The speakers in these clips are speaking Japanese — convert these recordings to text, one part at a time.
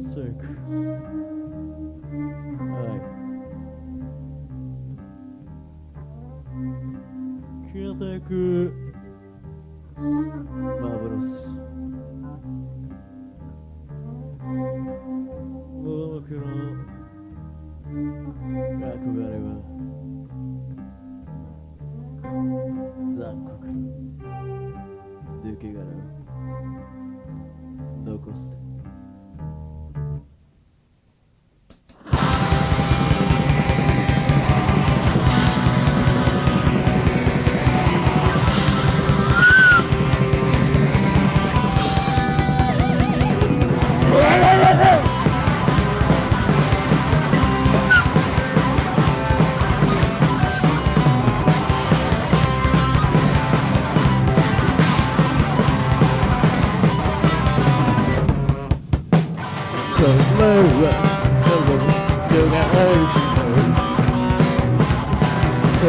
落ちていくはい消えていく幻僕の憧れは残酷抜け殻残す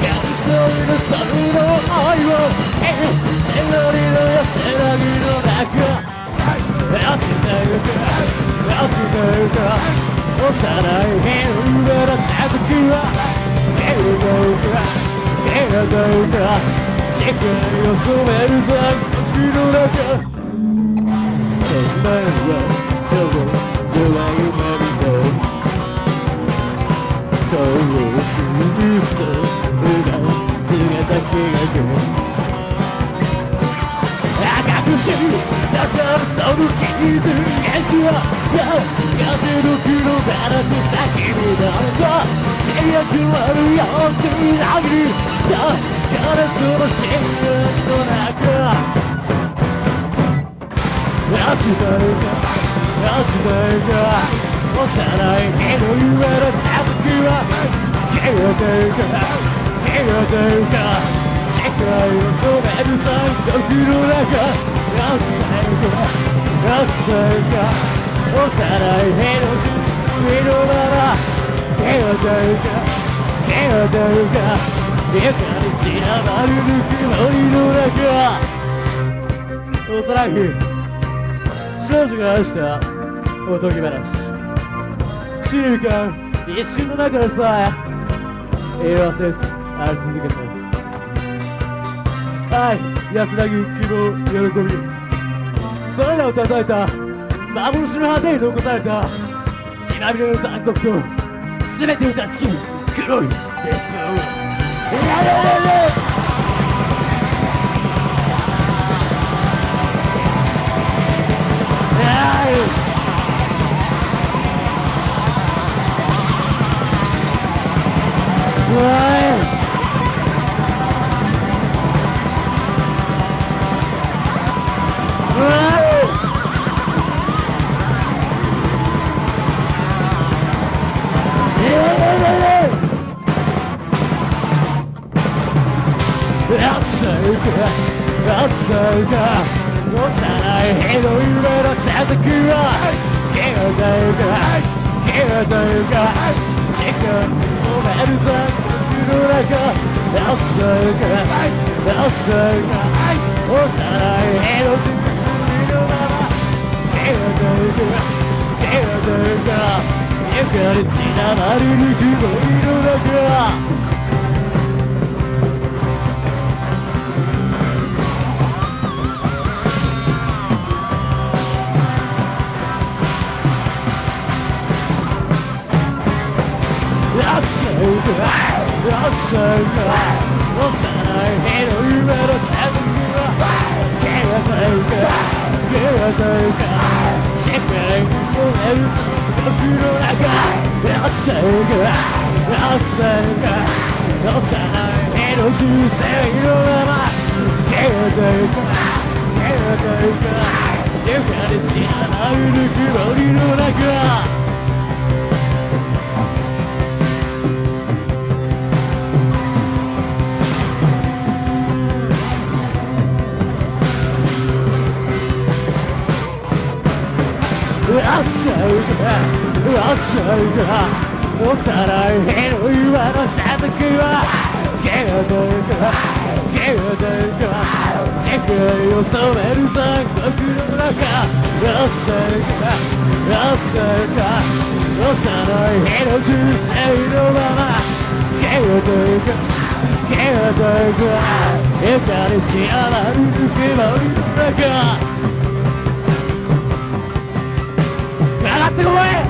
いうがどう描く赤くしだからその傷がちは風の黒ガラス先になる。と制約ある。よってなぎりだからその真の中落ちてる。か落ちていく幼い日の夢の続きは消えていく消えていく世界を染める残酷の中落ちていく落ちていく幼い日の君のまま消えていく消えていく床に散らく少女が愛したおとぎ話死ぬ間一瞬の中でさえ平和せずあり続けて愛安らぎ希望喜び。それらを叩いた。幻の果てに残された。血まみれの残酷と全てを断ち切る黒いデスノーいやいやいやいや幼い日の夢の続きは消えてゆく消えてゆく時間止める残酷の中落ちてゆく落ちてゆく幼い日の実のまま消えてゆく消えてゆく床に散らばるぬくもりの中は消えてゆく消えてゆく世界に燃える僕の中落ちてゆく落ちてゆく幼い日の人生のまま消えてゆく消えてゆく床に散らばるぬくもりの中落ちてるかおさらいへの岩の砂漠は消えていくわ消えてい世界を染める残酷の中落ちてるから落ちてるから落ちいへの人生のまま消えていく消えていくわ怒り散らばる隙間の中上ってこい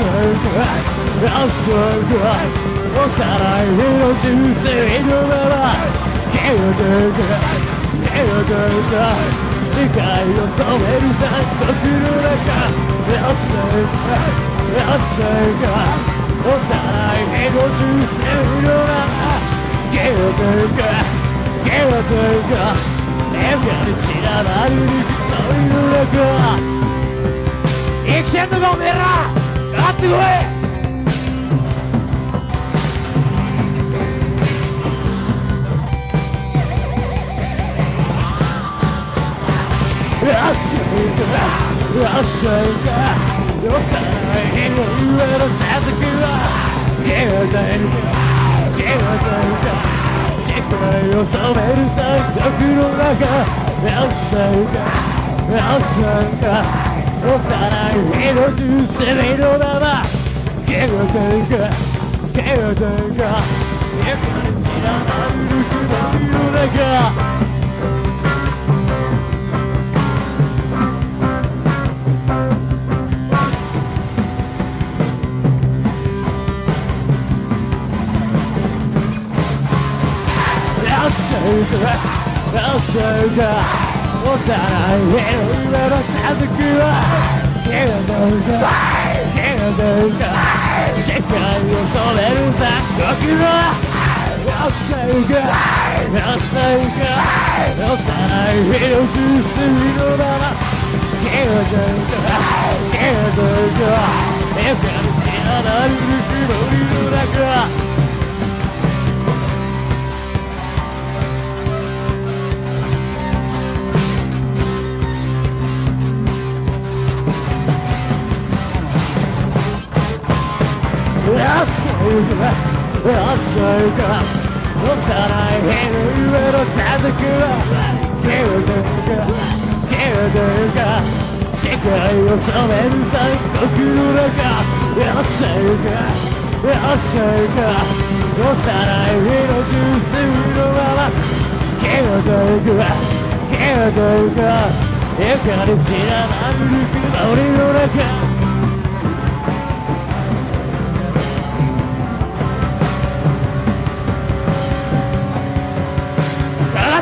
日の岩のさつきは気が出るか気が出るか世界を染める残酷の中どうしてかどうしてか幼いの人生のまま気が出るか気が出るか光り散ら。ばるぬくもりの中上がってこい幼い日の夢の続きは気がどうか気がどうか世界を止める残酷の中遅いか遅いか幼い日の人生のまま気がどうか気がどうか床に散らばる抜けのりの中後ろかかってこい幼い日の人生のまま気が出た気が出た世界を染める残酷の中安いか安いか幼い日の人生のまま気が出た気が出た笑顔に散らばる光の中生きてんのかおってこい朝が朝が幼い日の上の続きは気が出るか気が出るか世界を染める残酷の中朝が朝が幼い日の人生のまま気が出るか気が出るか横に散らばる曇りの中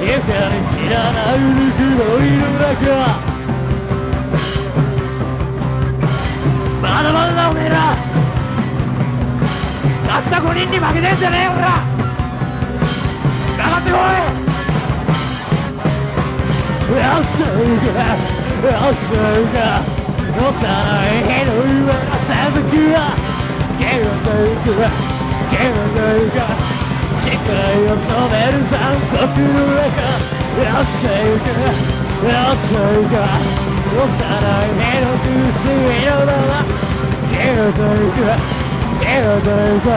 れ知らないぬくもりの中幼い日の夢の続きは朝行く消えていく消えていく抜かれ散ら。ない。ぬくもりの中朝が朝が幼い日の夢の続きは消えていく消えていく視界を染める残酷の中朝が朝が幼い目の人生のまま消えてゆく消えてゆく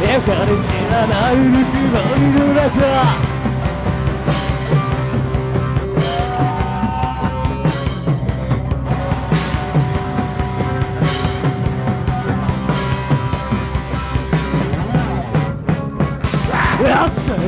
光り散らないぬくもりの中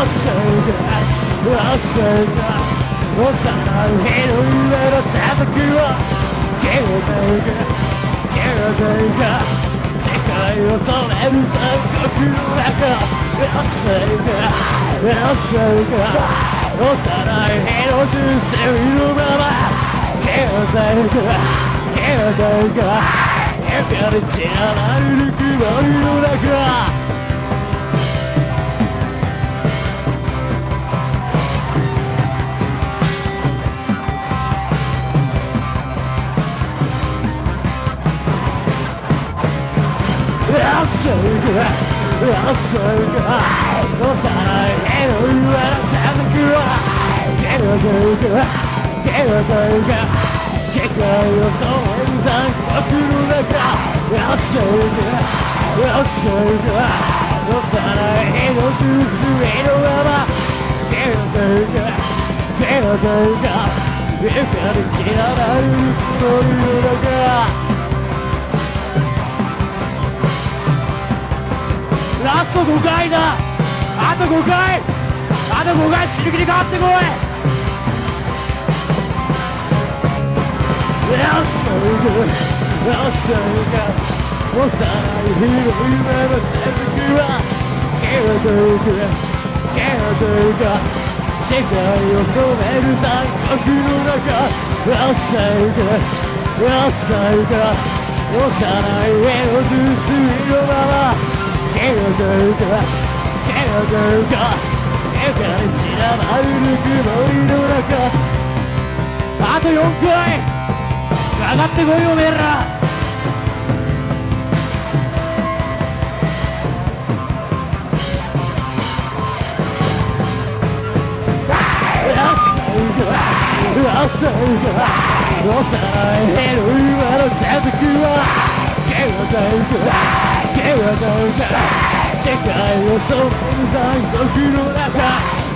上の続くはゲロゲロゲロゲロ世界を染める残酷の中朝が朝が幼い絵の純粋のままゲロゲロゲロゲロ光り散らない曇りの中 You've got to get out of the ラスト5回だ。あと5回。あと5回。死ぬ気に変わってこい。ラスト5ラスト5幼い日の夢の続きは。消えていく。消えていく。世界を染める残酷の中。朝行く朝行く幼い絵の純粋のままあと4回。上がってこいおめえら朝が幼い日の今の続くはけどどうかけはどうから世界を染める残酷の中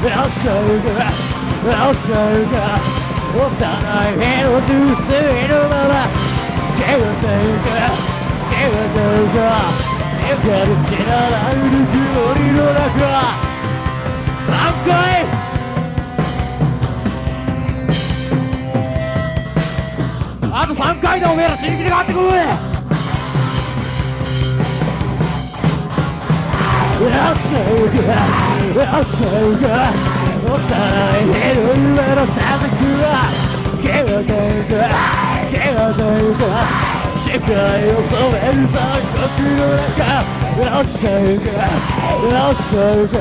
朝が朝が幼い目の純粋のままけはどうかけはどうか光る散らないぬくもりの中3回あと3回でおめえら死に切りがあってくれ朝が朝が幼い日の夢の続くは消えていく消えていく世界を染める残酷の中朝が朝が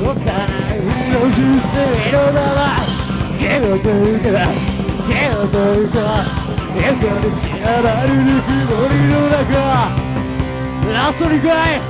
幼い日の純粋のまま消えていく消えていく笑顔で散らばるぬくもりの中ラスト2回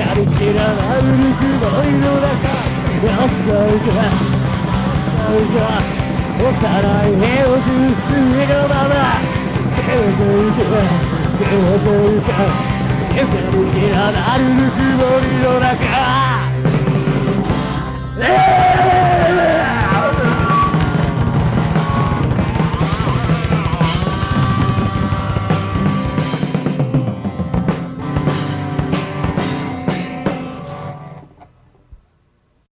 カルチラなうるくの井の中朝がっがゃい絵を純粋のまま手を抜いて手を抜いて手をるいらなるぬくもりの中、えー